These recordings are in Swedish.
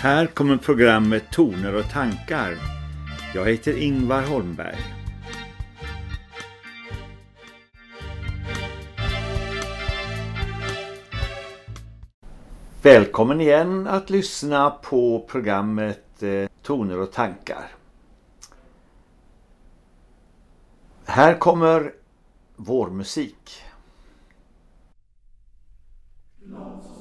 Här kommer programmet Toner och tankar. Jag heter Ingvar Holmberg. Välkommen igen att lyssna på programmet eh, Toner och tankar. Här kommer vår musik. Lärkan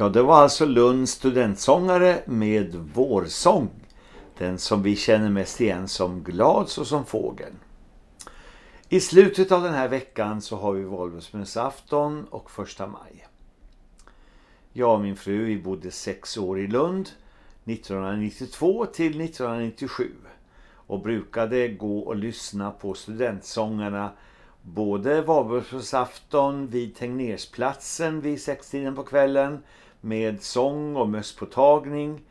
Ja, det var alltså Lunds studentsångare med Vårsång. Den som vi känner mest igen som Glad och som fågeln. I slutet av den här veckan så har vi Valborgsmässoafton och första maj. Jag och min fru vi bodde sex år i Lund 1992 till 1997 och brukade gå och lyssna på studentsångarna både Valborgsmässoafton vid Tegnérsplatsen vid sextiden på kvällen med sång och mösspåtagning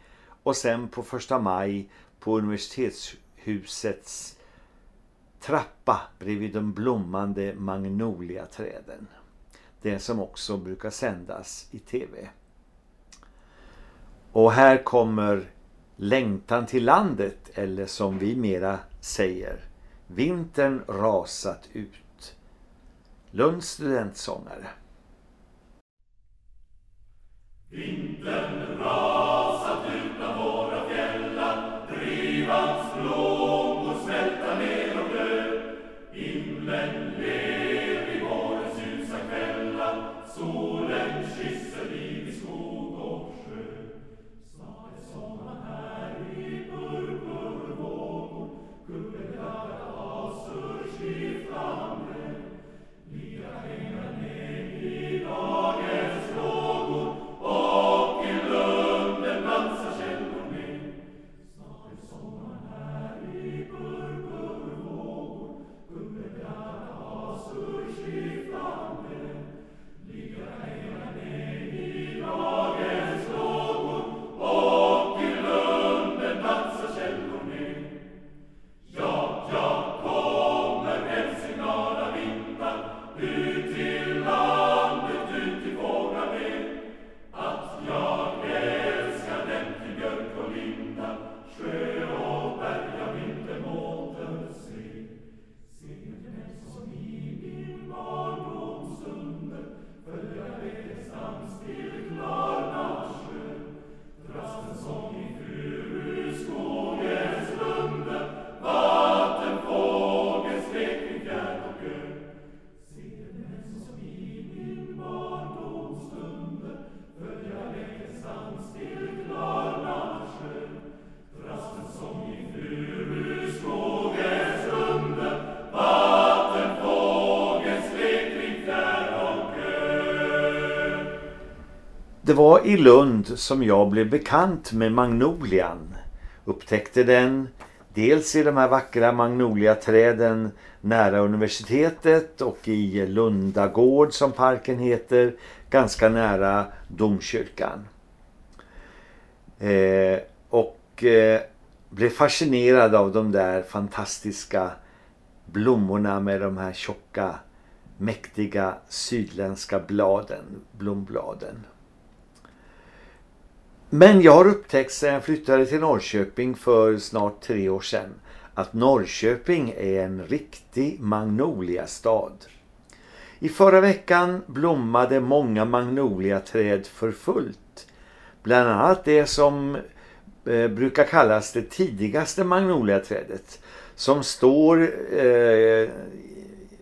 och sen på första maj på universitetshusets trappa bredvid de blommande magnoliaträden. Det som också brukar sändas i tv. Och här kommer Längtan till landet eller som vi mera säger Vintern rasat ut. Lunds studentsångare. Hinten rasat du Det var i Lund som jag blev bekant med magnolian. Upptäckte den dels i de här vackra magnoliaträden nära universitetet och i Lundagård som parken heter, ganska nära domkyrkan. Eh, och eh, blev fascinerad av de där fantastiska blommorna med de här tjocka, mäktiga sydländska bladen, blombladen. Men jag har upptäckt sedan jag flyttade till Norrköping för snart tre år sedan att Norrköping är en riktig magnoliastad. I förra veckan blommade många magnoliaträd för fullt. Bland annat det som eh, brukar kallas det tidigaste magnoliaträdet som står eh,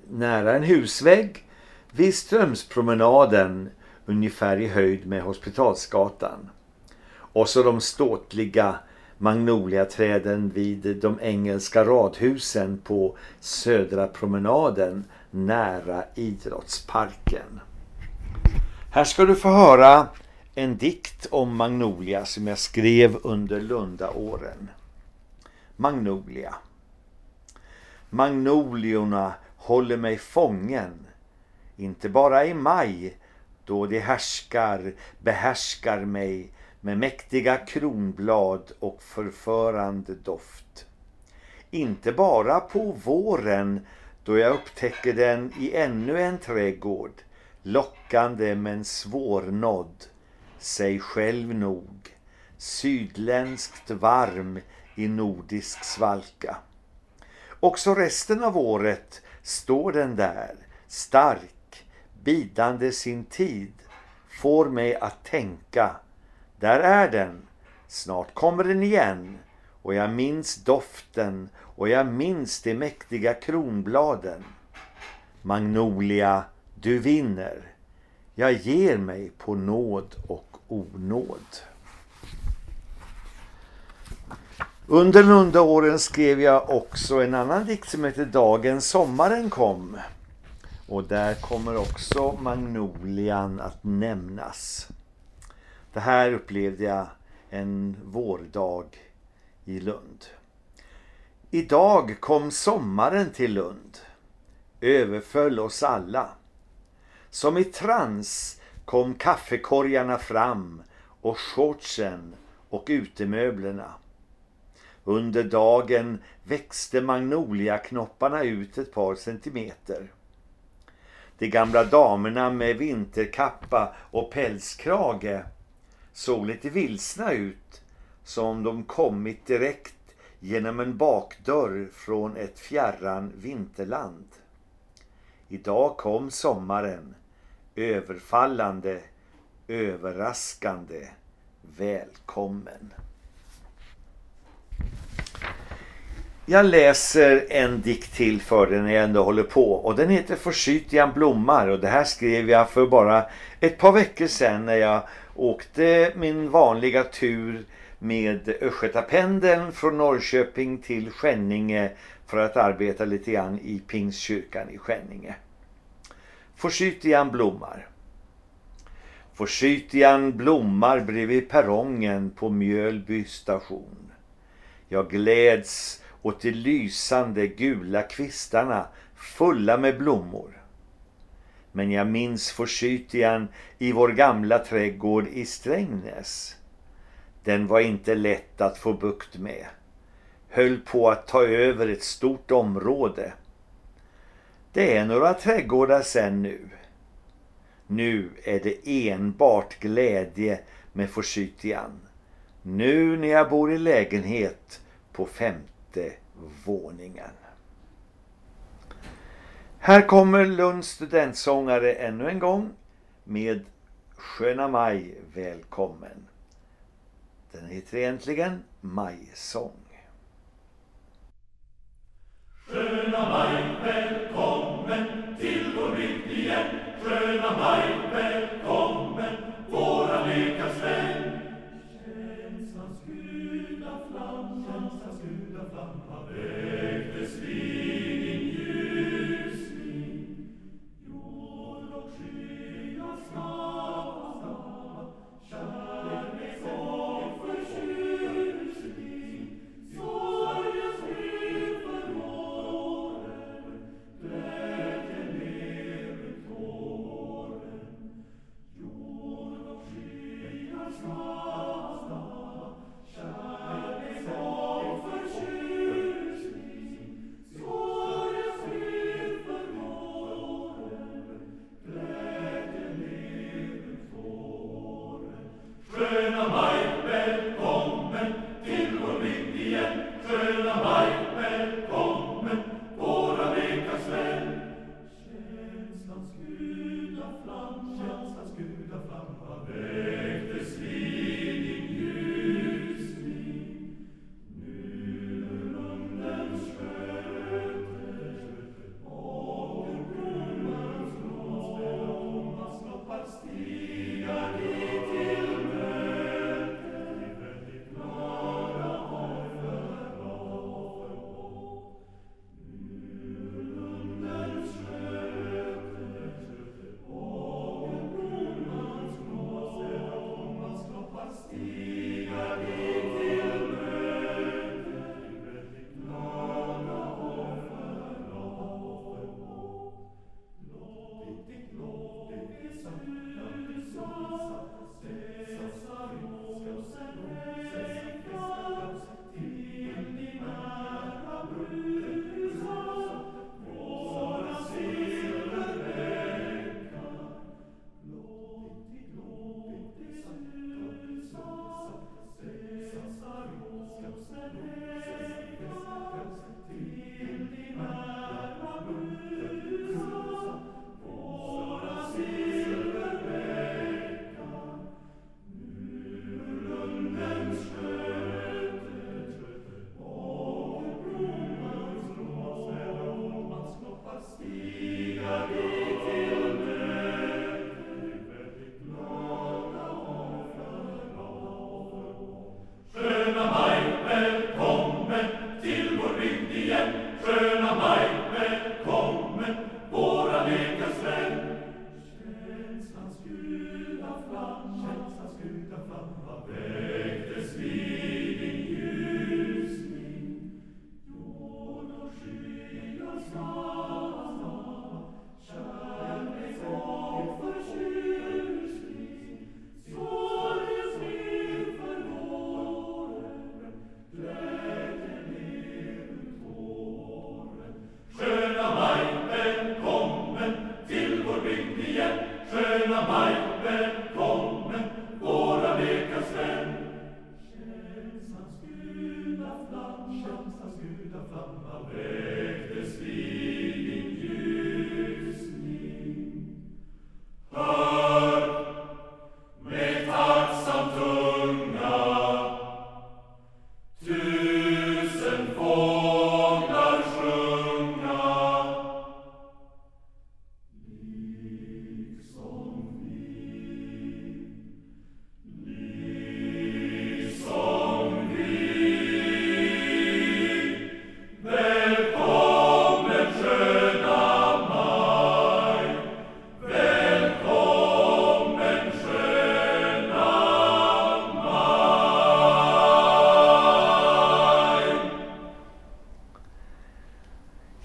nära en husvägg vid Strömspromenaden ungefär i höjd med Hospitalsgatan. Och så de ståtliga magnoliaträden vid de engelska radhusen på Södra promenaden nära idrottsparken. Här ska du få höra en dikt om Magnolia som jag skrev under Lundaåren. Magnolia. Magnoliorna håller mig fången, inte bara i maj då de härskar, behärskar mig med mäktiga kronblad och förförande doft. Inte bara på våren då jag upptäcker den i ännu en trädgård, lockande men svårnådd, sig själv nog, sydländskt varm i nordisk svalka. Också resten av året står den där, stark, bidande sin tid, får mig att tänka där är den. Snart kommer den igen. Och jag minns doften och jag minns de mäktiga kronbladen. Magnolia, du vinner. Jag ger mig på nåd och onåd. Under lundaåren skrev jag också en annan dikt som heter Dagen sommaren kom. Och där kommer också magnolian att nämnas. Det här upplevde jag en vårdag i Lund. Idag kom sommaren till Lund. Överföll oss alla. Som i trans kom kaffekorgarna fram och shortsen och utemöblerna. Under dagen växte magnoliaknopparna ut ett par centimeter. De gamla damerna med vinterkappa och pälskrage såg lite vilsna ut som de kommit direkt genom en bakdörr från ett fjärran vinterland. Idag kom sommaren, överfallande, överraskande, välkommen. Jag läser en dikt till för dig när jag ändå håller på och den heter Forsytian blommar och det här skrev jag för bara ett par veckor sedan när jag åkte min vanliga tur med Östgötapendeln från Norrköping till Skänninge för att arbeta lite grann i Pingstkyrkan i Skänninge. Forsytian blommar. Forsytian blommar bredvid perrongen på Mjölby station. Jag gläds åt de lysande gula kvistarna fulla med blommor. Men jag minns forsytian i vår gamla trädgård i Strängnäs. Den var inte lätt att få bukt med. Höll på att ta över ett stort område. Det är några trädgårdar sen nu. Nu är det enbart glädje med forsytian. Nu när jag bor i lägenhet på femte våningen. Här kommer Lunds studentsångare ännu en gång med Sköna maj välkommen. Den heter egentligen Majsång. Sköna maj välkommen till vår bygd igen. Sköna maj välkommen, våra lekars vän. Känslans gula flamma, känslans gula flamma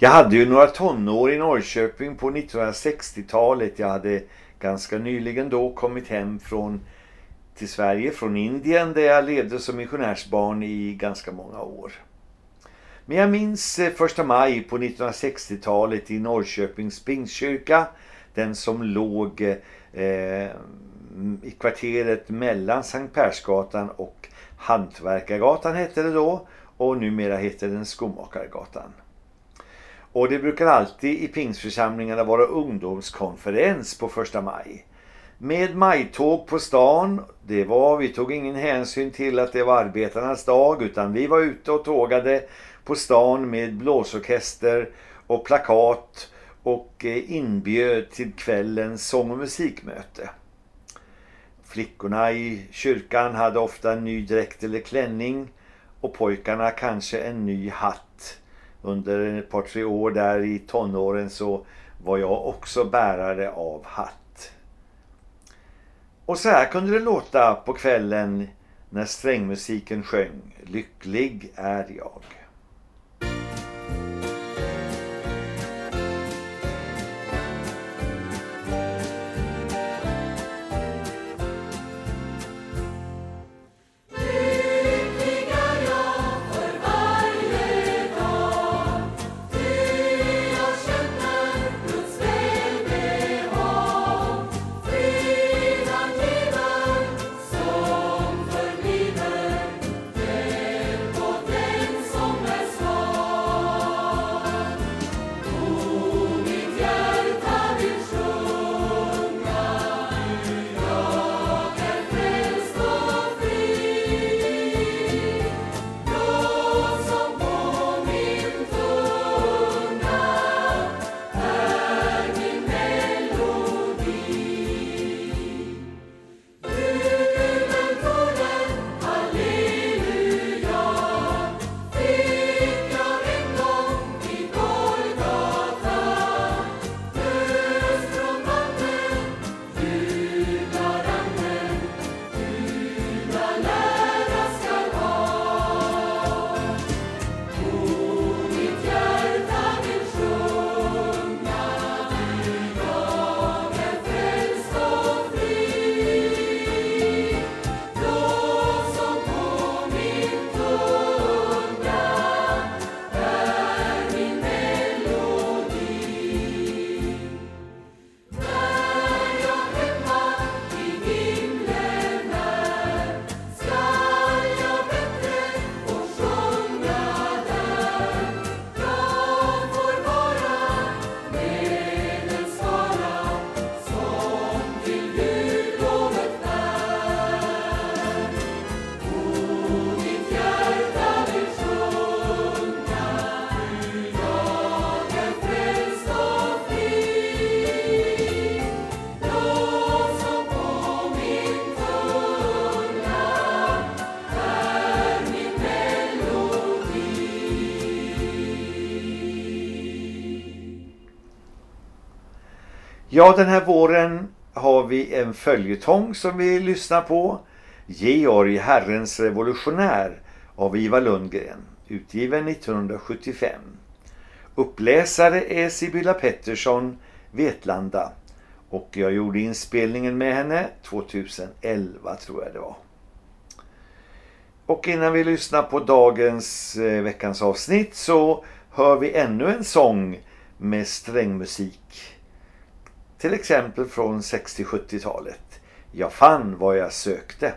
Jag hade ju några tonår i Norrköping på 1960-talet. Jag hade ganska nyligen då kommit hem från till Sverige från Indien där jag levde som missionärsbarn i ganska många år. Men jag minns eh, första maj på 1960-talet i Norrköpings Pingstkyrka, den som låg eh, i kvarteret mellan Sankt Persgatan och Hantverkargatan hette det då och numera heter den Skomakargatan. Och det brukar alltid i pingsförsamlingarna vara ungdomskonferens på första maj. Med majtåg på stan, det var, vi tog ingen hänsyn till att det var arbetarnas dag utan vi var ute och tågade på stan med blåsorkester och plakat och eh, inbjöd till kvällens sång- och musikmöte. Flickorna i kyrkan hade ofta en ny dräkt eller klänning och pojkarna kanske en ny hatt under ett par tre år där i tonåren så var jag också bärare av hatt. Och så här kunde det låta på kvällen när strängmusiken sjöng Lycklig är jag. Ja, den här våren har vi en följetong som vi lyssnar på. Georg Herrens revolutionär av Ivar Lundgren, utgiven 1975. Uppläsare är Sibylla Pettersson, Vetlanda. Och jag gjorde inspelningen med henne 2011 tror jag det var. Och innan vi lyssnar på dagens eh, veckans avsnitt så hör vi ännu en sång med strängmusik. Till exempel från 60-70-talet. Jag fann vad jag sökte.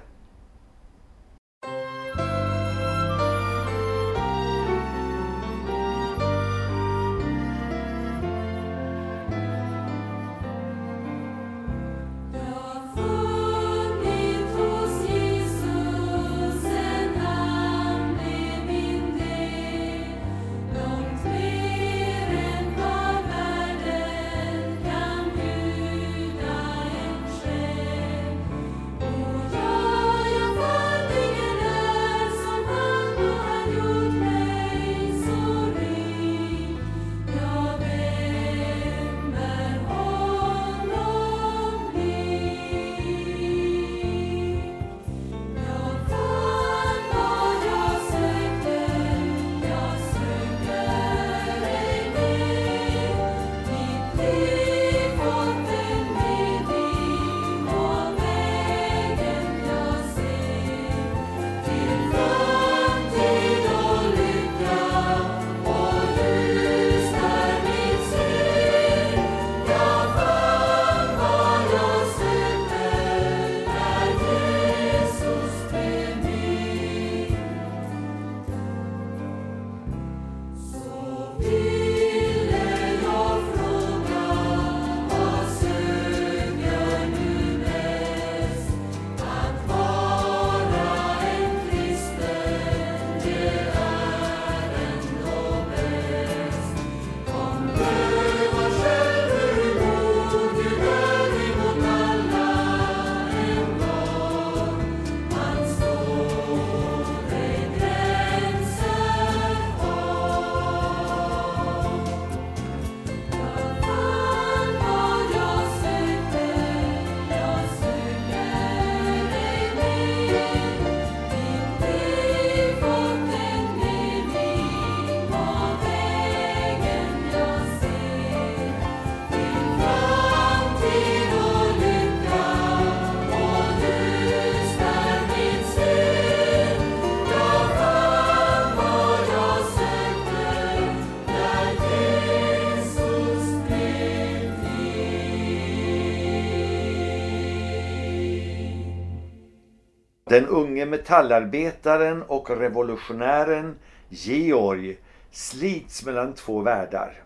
Den unge metallarbetaren och revolutionären Georg slits mellan två världar.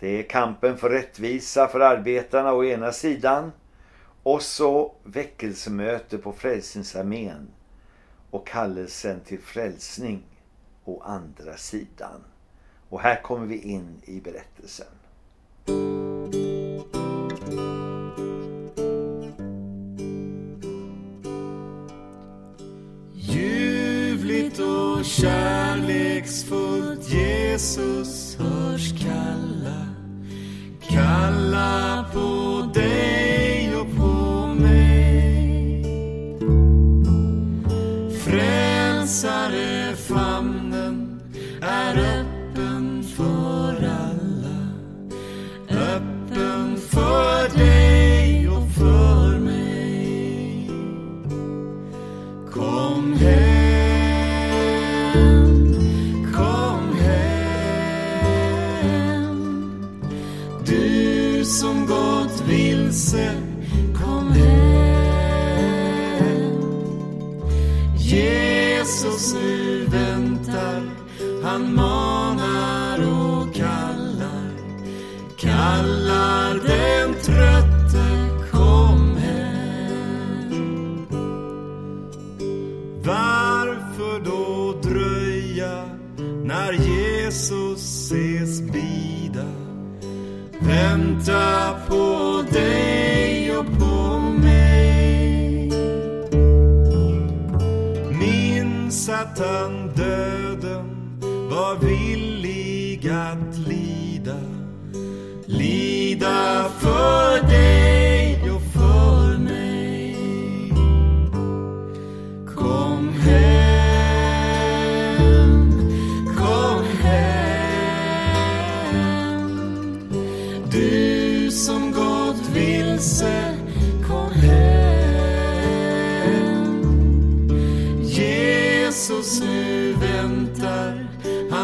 Det är kampen för rättvisa för arbetarna å ena sidan och så väckelsemöte på Frälsningsarmén och kallelsen till frälsning å andra sidan. Och här kommer vi in i berättelsen. Jesus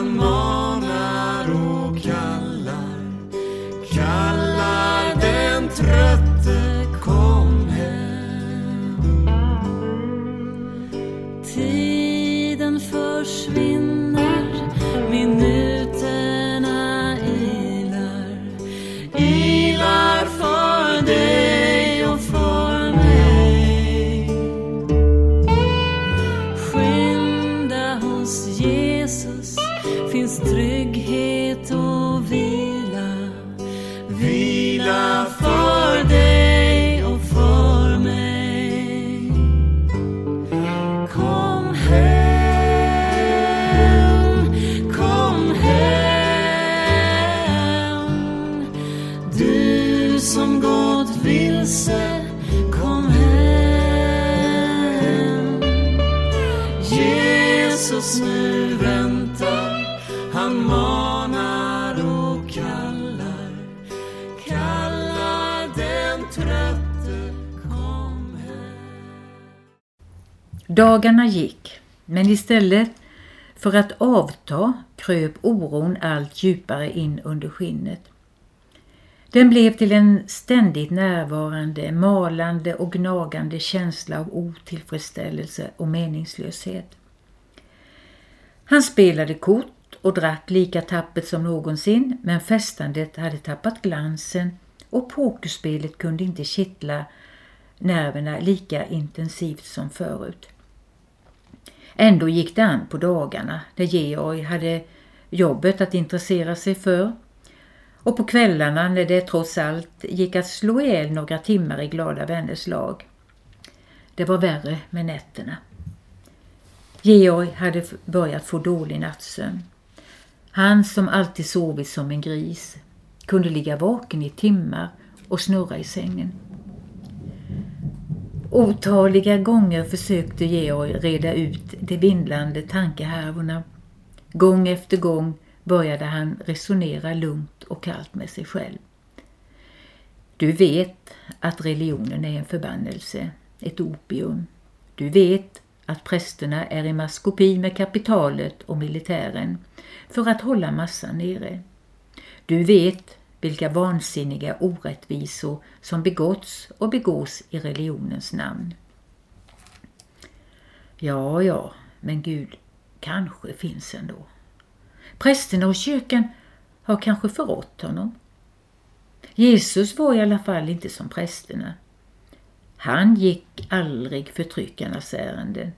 han Dagarna gick, men istället för att avta kröp oron allt djupare in under skinnet. Den blev till en ständigt närvarande, malande och gnagande känsla av otillfredsställelse och meningslöshet. Han spelade kort och drack lika tappert som någonsin men festandet hade tappat glansen och pokerspelet kunde inte kittla nerverna lika intensivt som förut. Ändå gick det an på dagarna när Georg hade jobbet att intressera sig för och på kvällarna när det trots allt gick att slå ihjäl några timmar i glada vänners lag. Det var värre med nätterna. Georg hade börjat få dålig nattsömn. Han som alltid sovit som en gris kunde ligga vaken i timmar och snurra i sängen. Otaliga gånger försökte Georg reda ut de vindlande tankehärvorna. Gång efter gång började han resonera lugnt och kallt med sig själv. Du vet att religionen är en förbannelse, ett opium. Du vet att prästerna är i maskopi med kapitalet och militären för att hålla massan nere. Du vet vilka vansinniga orättvisor som begåtts och begås i religionens namn. Ja, ja, men Gud kanske finns ändå. Prästerna och kyrkan har kanske förrått honom. Jesus var i alla fall inte som prästerna. Han gick aldrig förtryckarnas ärenden.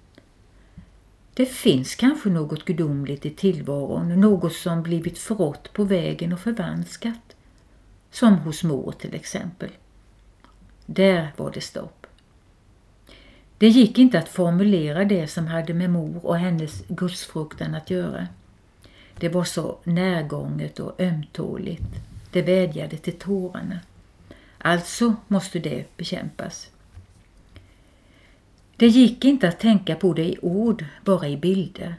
Det finns kanske något gudomligt i tillvaron, något som blivit förrått på vägen och förvanskat. Som hos mor till exempel. Där var det stopp. Det gick inte att formulera det som hade med mor och hennes gudsfruktan att göra. Det var så närgånget och ömtåligt. Det vädjade till tårarna. Alltså måste det bekämpas. Det gick inte att tänka på det i ord, bara i bilder.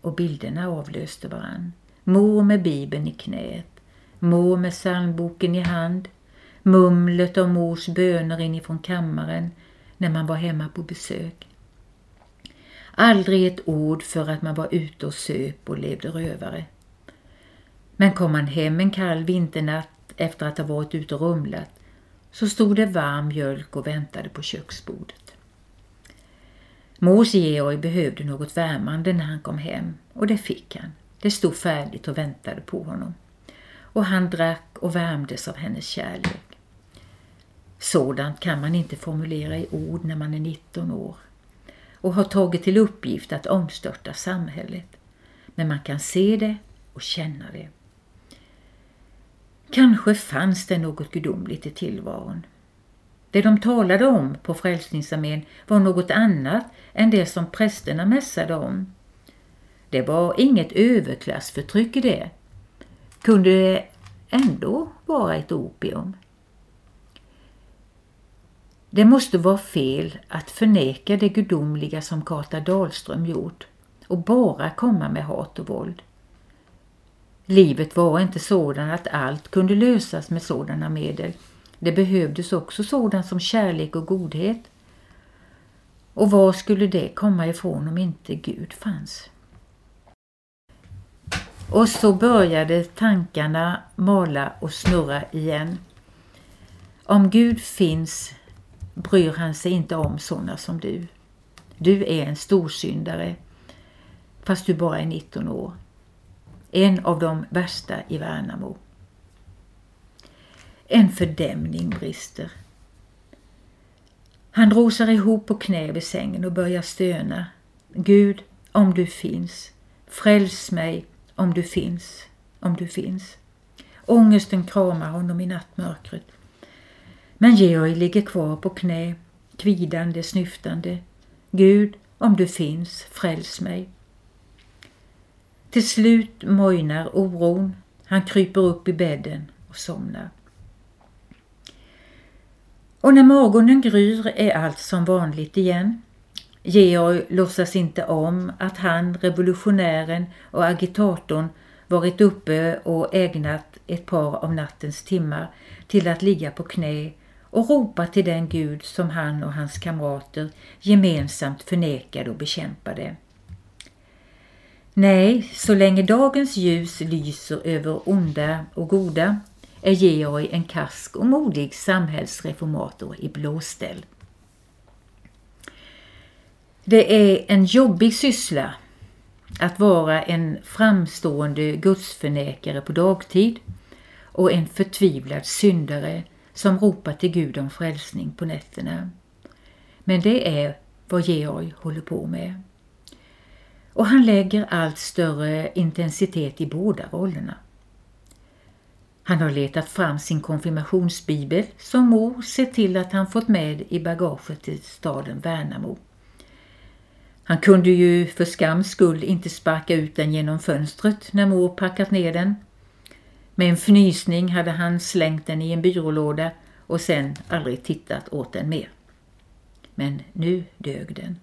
Och bilderna avlöste varann. Mor med bibeln i knät, mor med psalmboken i hand, mumlet av mors böner inifrån kammaren när man var hemma på besök. Aldrig ett ord för att man var ute och söp och levde rövare. Men kom man hem en kall vinternatt efter att ha varit ute och rumlat så stod det varm mjölk och väntade på köksbordet. Mors Georg behövde något värmande när han kom hem och det fick han. Det stod färdigt och väntade på honom. Och han drack och värmdes av hennes kärlek. Sådant kan man inte formulera i ord när man är 19 år och har tagit till uppgift att omstörta samhället. Men man kan se det och känna det. Kanske fanns det något gudomligt i tillvaron. Det de talade om på Frälsningsarmén var något annat än det som prästerna mässade om. Det var inget överklassförtryck i det. Kunde det ändå vara ett opium? Det måste vara fel att förneka det gudomliga som Kata Dahlström gjort och bara komma med hat och våld. Livet var inte sådant att allt kunde lösas med sådana medel. Det behövdes också sådant som kärlek och godhet. Och var skulle det komma ifrån om inte Gud fanns? Och så började tankarna mala och snurra igen. Om Gud finns bryr han sig inte om sådana som du. Du är en storsyndare fast du bara är 19 år. En av de värsta i Värnamo. En fördämning brister. Han rosar ihop på knä vid sängen och börjar stöna. Gud, om du finns. Fräls mig om du finns, om du finns. Ångesten kramar honom i nattmörkret. Men Georg ligger kvar på knä, kvidande, snyftande. Gud, om du finns, fräls mig. Till slut mojnar oron. Han kryper upp i bädden och somnar. Och när morgonen gryr är allt som vanligt igen. Georg låtsas inte om att han, revolutionären och agitatorn varit uppe och ägnat ett par av nattens timmar till att ligga på knä och ropa till den Gud som han och hans kamrater gemensamt förnekade och bekämpade. Nej, så länge dagens ljus lyser över onda och goda är Georg en karsk och modig samhällsreformator i blåställ. Det är en jobbig syssla att vara en framstående gudsförnekare på dagtid och en förtvivlad syndare som ropar till Gud om frälsning på nätterna. Men det är vad Georg håller på med. Och han lägger allt större intensitet i båda rollerna. Han har letat fram sin konfirmationsbibel som mor sett till att han fått med i bagaget till staden Värnamo. Han kunde ju för skams skull inte sparka ut den genom fönstret när mor packat ner den med en fnysning hade han slängt den i en byrålåda och sen aldrig tittat åt den mer. Men nu dög den.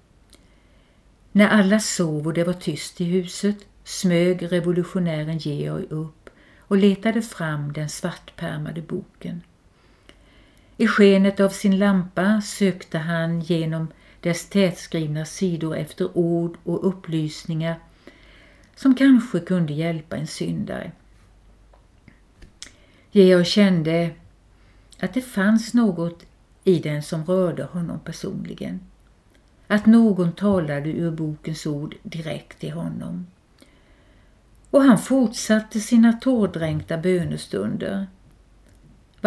När alla sov och det var tyst i huset smög revolutionären Georg upp och letade fram den svartpärmade boken. I skenet av sin lampa sökte han genom dess tätskrivna sidor efter ord och upplysningar som kanske kunde hjälpa en syndare. Georg kände att det fanns något i den som rörde honom personligen. att någon talade ur bokens ord direkt till honom. Och han fortsatte sina tårdränkta bönestunder.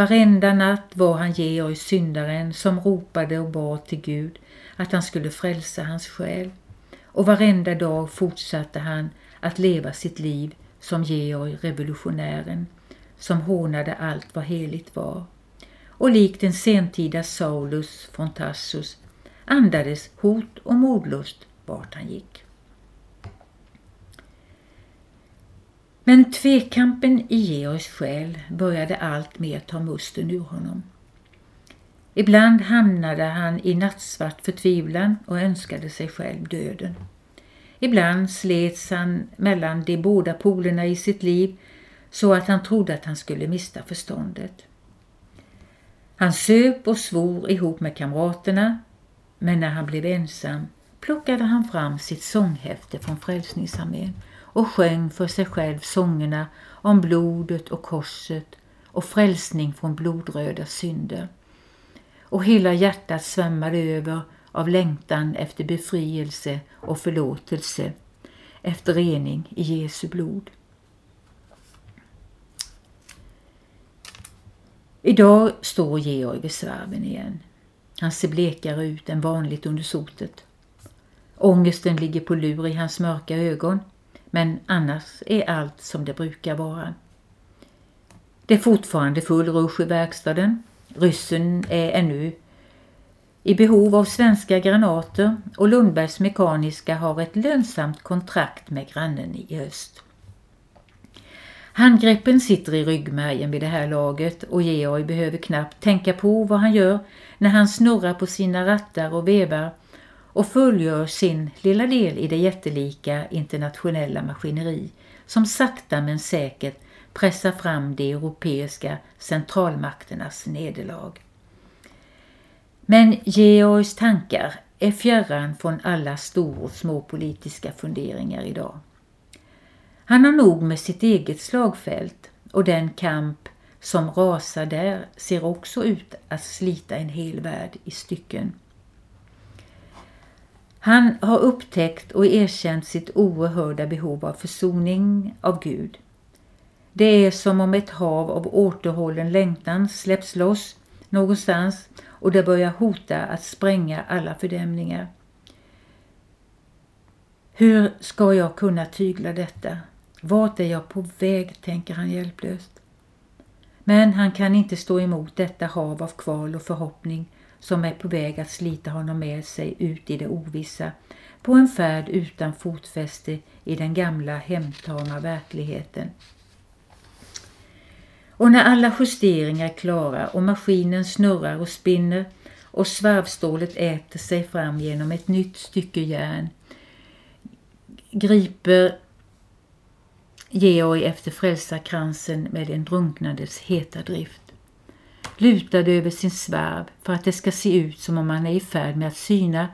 Varenda natt var han Georg syndaren som ropade och bad till Gud att han skulle frälsa hans själ. Och varenda dag fortsatte han att leva sitt liv som Georg revolutionären som hånade allt vad heligt var. Och likt en sentida Saulus från Tassus andades hot och modlust vart han gick. Men tvekampen i Georgs själ började allt mer ta musten ur honom. Ibland hamnade han i nattsvart förtvivlan och önskade sig själv döden. Ibland slets han mellan de båda polerna i sitt liv så att han trodde att han skulle mista förståndet. Han söp och svor ihop med kamraterna men när han blev ensam plockade han fram sitt sånghäfte från Frälsningsarmén och sjöng för sig själv sångerna om blodet och korset och frälsning från blodröda synder. Och hela hjärtat svämmade över av längtan efter befrielse och förlåtelse, efter rening i Jesu blod. Idag står Georg vid svarven igen. Han ser blekare ut än vanligt under sotet. Ångesten ligger på lur i hans mörka ögon, men annars är allt som det brukar vara. Det är fortfarande full rush i verkstaden. Ryssen är ännu i behov av svenska granater och Lundbergs Mekaniska har ett lönsamt kontrakt med grannen i öst. Handgreppen sitter i ryggmärgen vid det här laget och Georg behöver knappt tänka på vad han gör när han snurrar på sina rattar och vevar och fullgör sin lilla del i det jättelika internationella maskineri som sakta men säkert pressar fram de europeiska centralmakternas nederlag. Men Georgs tankar är fjärran från alla stor och små politiska funderingar idag. Han har nog med sitt eget slagfält och den kamp som rasar där ser också ut att slita en hel värld i stycken. Han har upptäckt och erkänt sitt oerhörda behov av försoning av Gud. Det är som om ett hav av återhållen längtan släpps loss någonstans och det börjar hota att spränga alla fördämningar. Hur ska jag kunna tygla detta? Vart är jag på väg, tänker han hjälplöst. Men han kan inte stå emot detta hav av kval och förhoppning som är på väg att slita honom med sig ut i det ovissa på en färd utan fotfäste i den gamla hemtama verkligheten. Och när alla justeringar är klara och maskinen snurrar och spinner och svarvstålet äter sig fram genom ett nytt stycke järn griper Georg efter frälsarkransen med en drunknades heta drift lutade över sin svarv för att det ska se ut som om han är i färd med att syna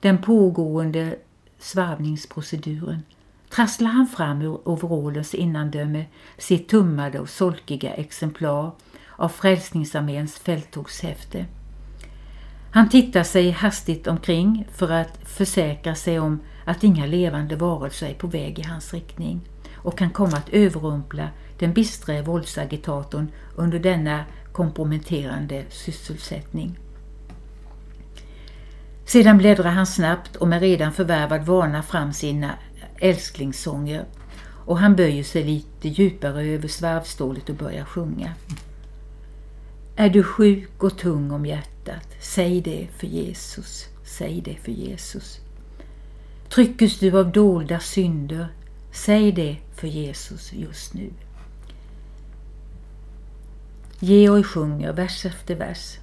den pågående svarvningsproceduren trasslar han fram ur overallens innandöme sitt tummade och solkiga exemplar av Frälsningsarméns fälttågshäfte. Han tittar sig hastigt omkring för att försäkra sig om att inga levande varelser är på väg i hans riktning och kan komma att överrumpla den bistre våldsagitatorn under denna komprometterande sysselsättning. Sedan bläddrar han snabbt och med redan förvärvad vana fram sina älsklingssånger och han böjer sig lite djupare över svarvstålet och börjar sjunga. Är du sjuk och tung om hjärtat, säg det för Jesus, säg det för Jesus. Tryckes du av dolda synder, säg det för Jesus just nu. Georg sjunger vers efter vers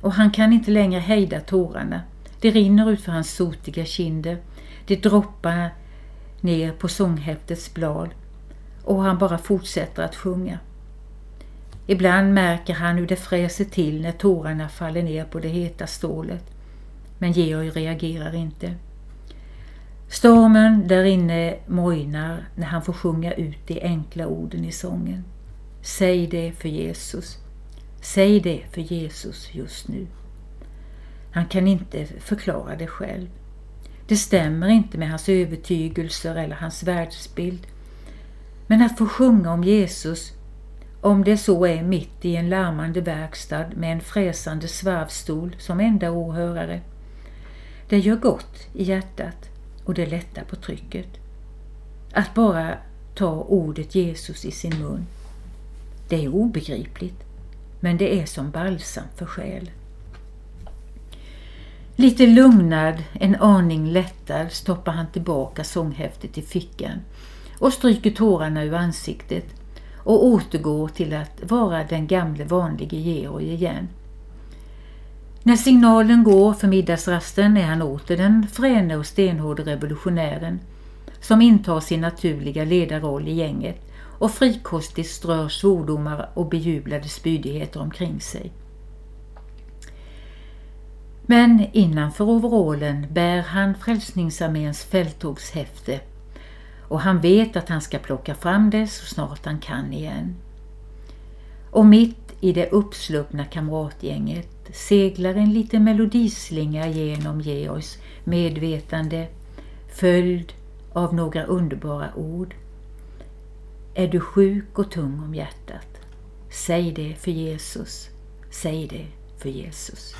och han kan inte längre hejda tårarna. Det rinner ut för hans sotiga kinder. Det droppar ner på sånghäftets blad och han bara fortsätter att sjunga. Ibland märker han hur det fräser till när tårarna faller ner på det heta stålet. Men Georg reagerar inte. Stormen där inne mojnar när han får sjunga ut de enkla orden i sången. Säg det för Jesus. Säg det för Jesus just nu. Han kan inte förklara det själv. Det stämmer inte med hans övertygelser eller hans världsbild. Men att få sjunga om Jesus, om det så är mitt i en larmande verkstad med en fräsande svarvstol som enda åhörare, det gör gott i hjärtat och det lättar på trycket. Att bara ta ordet Jesus i sin mun. Det är obegripligt, men det är som balsam för själ. Lite lugnad, en aning lättad stoppar han tillbaka sånghäftet i fickan och stryker tårarna ur ansiktet och återgår till att vara den gamle vanlige Georg igen. När signalen går för middagsrasten är han åter den fräne och stenhårde revolutionären som intar sin naturliga ledarroll i gänget och frikostigt strör svordomar och bejublade spydigheter omkring sig. Men innanför overallen bär han Frälsningsarméns fälttågshäfte och han vet att han ska plocka fram det så snart han kan igen. Och mitt i det uppsluppna kamratgänget seglar en liten melodislinga genom Georgs medvetande följd av några underbara ord. Är du sjuk och tung om hjärtat? Säg det för Jesus. Säg det för Jesus.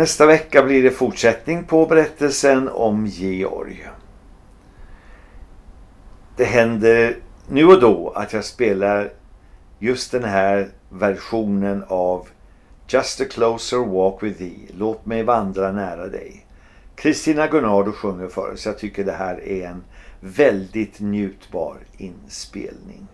Nästa vecka blir det fortsättning på berättelsen om Georg. Det händer nu och då att jag spelar just den här versionen av Just a closer walk with thee. Låt mig vandra nära dig. Kristina Gunnardo sjunger för oss. Jag tycker det här är en väldigt njutbar inspelning.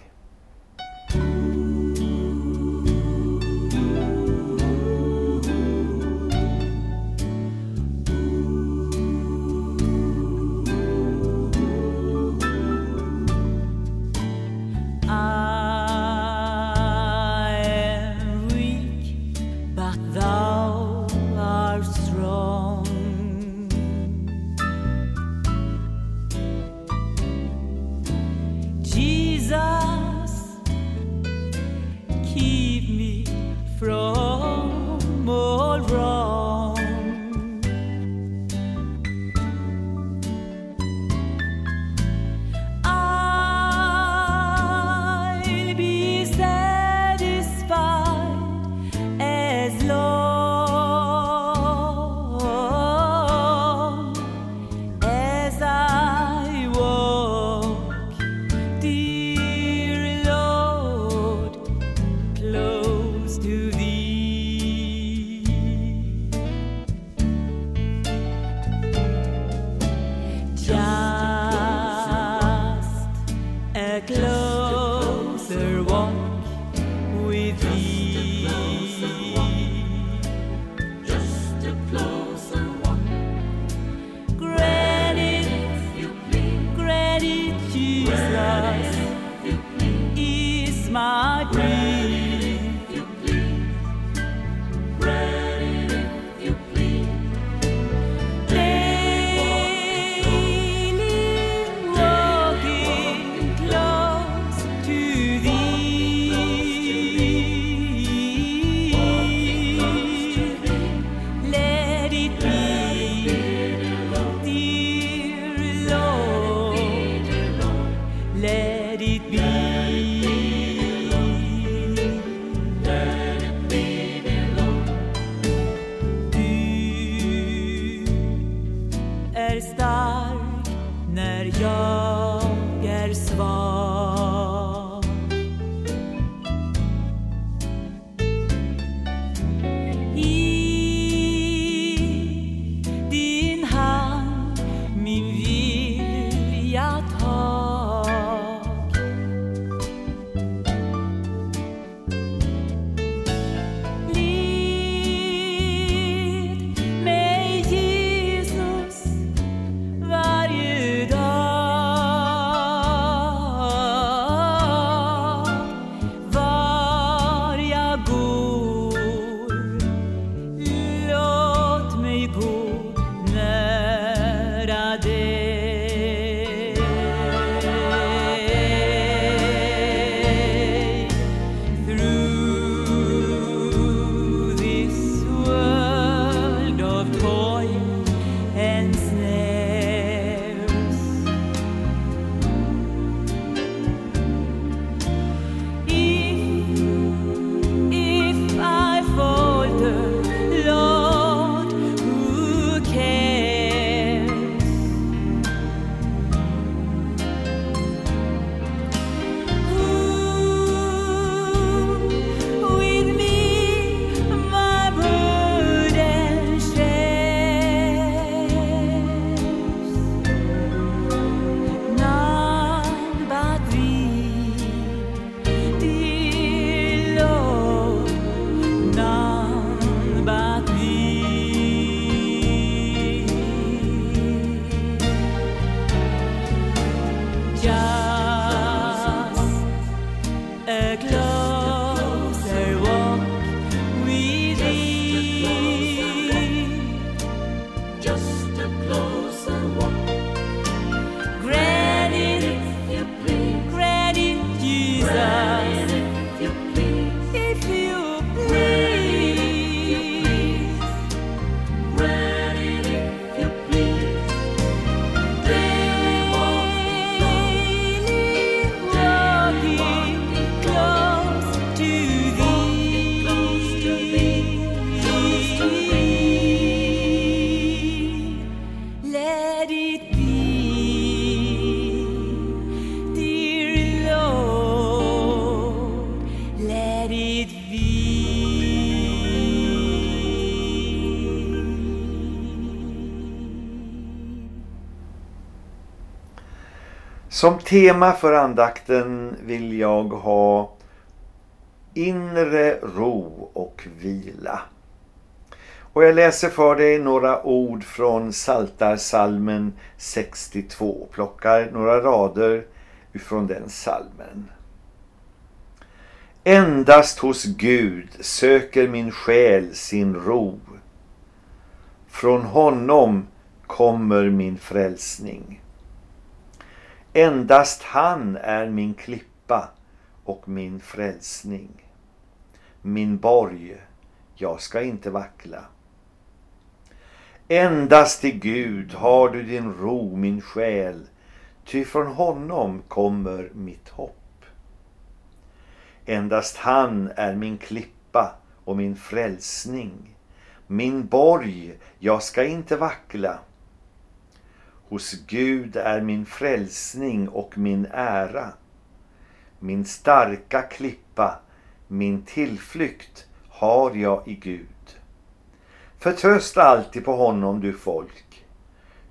Som tema för andakten vill jag ha inre ro och vila. Och jag läser för dig några ord från Saltarsalmen 62. Plockar några rader ifrån den salmen. Endast hos Gud söker min själ sin ro. Från honom kommer min frälsning. Endast han är min klippa och min frälsning. Min borg, jag ska inte vackla. Endast i Gud har du din ro, min själ, ty från honom kommer mitt hopp. Endast han är min klippa och min frälsning. Min borg, jag ska inte vackla. Hos Gud är min frälsning och min ära. Min starka klippa, min tillflykt har jag i Gud. Förtrösta alltid på honom du folk.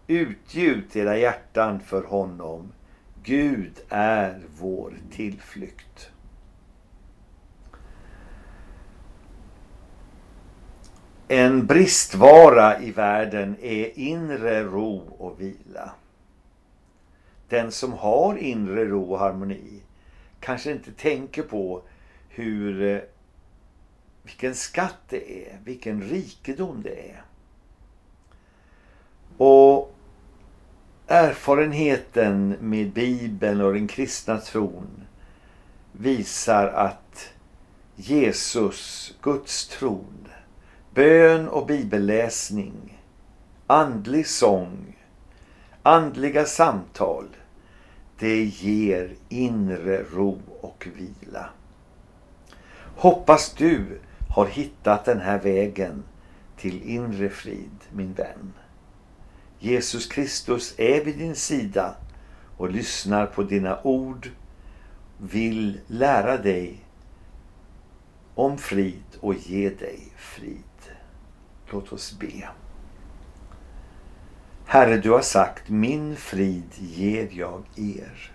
Utgjut era hjärtan för honom. Gud är vår tillflykt. En bristvara i världen är inre ro och vila. Den som har inre ro och harmoni kanske inte tänker på hur eh, vilken skatt det är, vilken rikedom det är. Och erfarenheten med Bibeln och den kristna tron visar att Jesus, Guds tron, bön och bibelläsning, andlig sång, andliga samtal, det ger inre ro och vila. Hoppas du har hittat den här vägen till inre frid, min vän. Jesus Kristus är vid din sida och lyssnar på dina ord, vill lära dig om frid och ge dig frid. Låt oss be. Herre, du har sagt, min frid ger jag er.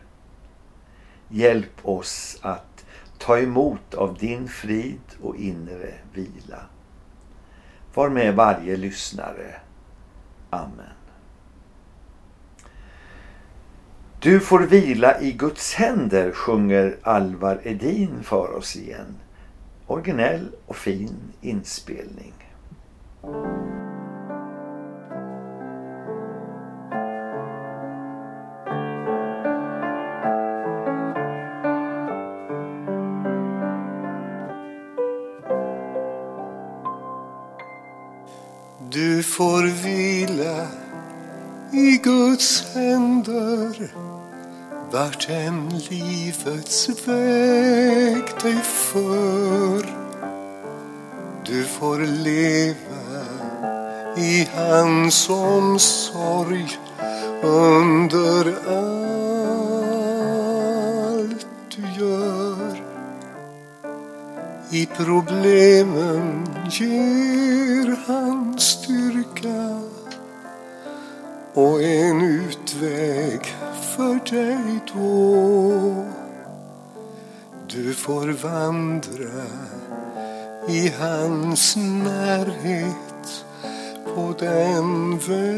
Hjälp oss att ta emot av din frid och inre vila. Var med varje lyssnare. Amen. Du får vila i Guds händer sjunger Alvar Edin för oss igen. Originell och fin inspelning. Du får vila i Guds händer vart än livets väg dig för. Du får leva i hans omsorg under allt du gör. I problemen ger han styrka och en utväg för dig då. Du får vandra i hans närhet på den väg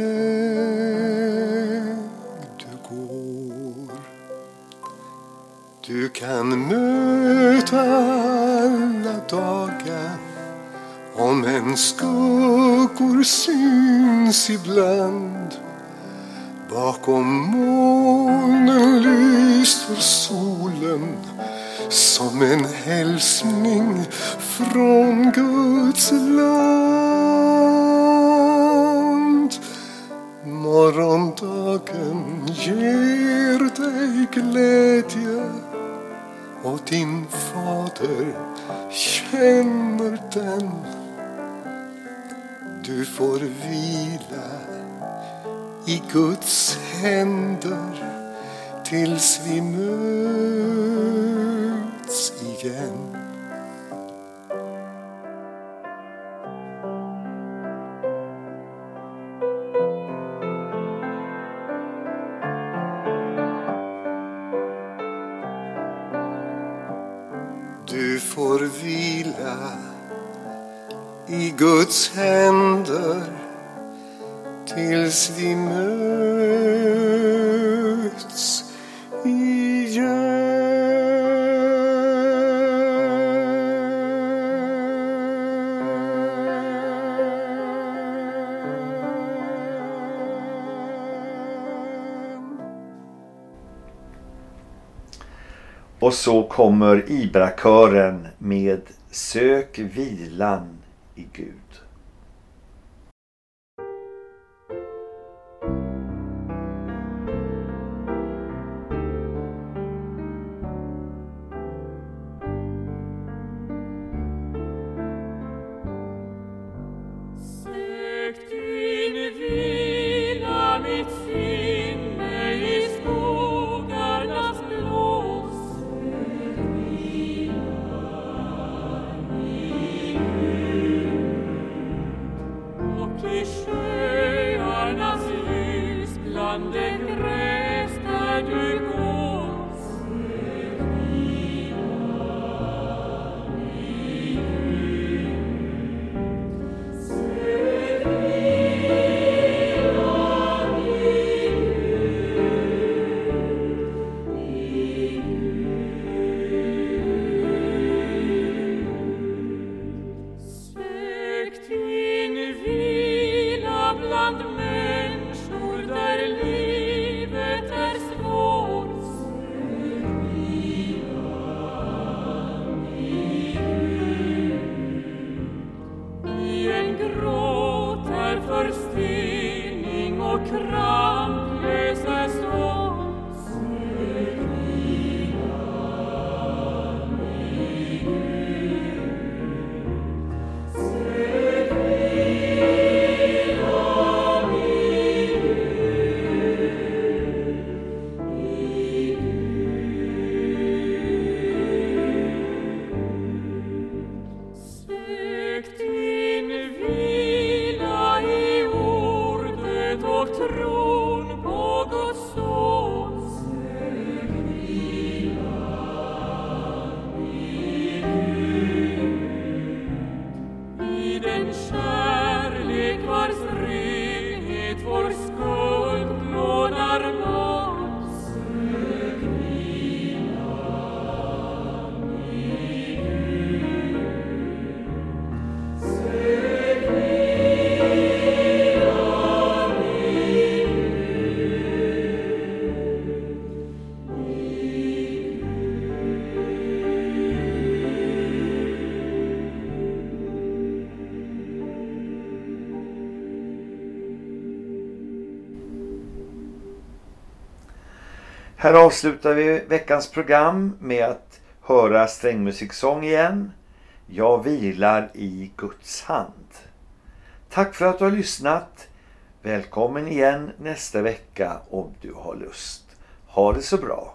du går. Du kan möta alla dagar om en skuggor syns ibland Bakom molnen lyser solen som en hälsning från Guds land. Ger dig glädje och din fader känner den. Du får vila i Guds händer tills vi möts igen. Och så kommer Ibrakören med Sök vilan i Gud. Här avslutar vi veckans program med att höra strängmusiksång igen. Jag vilar i Guds hand. Tack för att du har lyssnat. Välkommen igen nästa vecka om du har lust. Ha det så bra.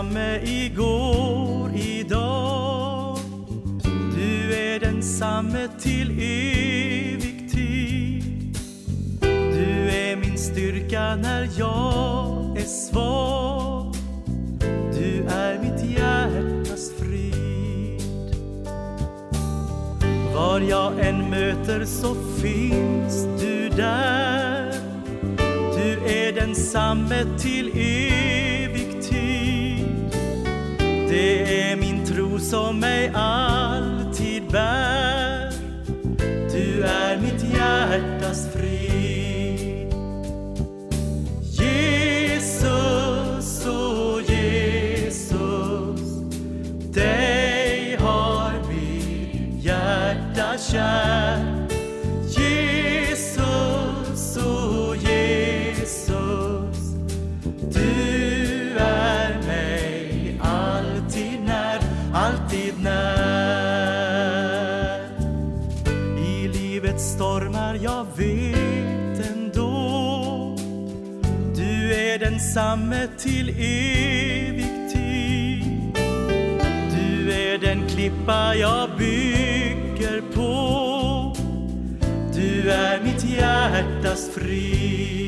Densamme igår, idag. Du är densamme till evig tid. Du är min styrka när jag är svag. Du är mitt hjärtas frid. Var jag än möter så finns du där. Du är densamme till evig som mig alltid bär. Densamme till evig tid. Du är den klippa jag bygger på. Du är mitt hjärtas frid.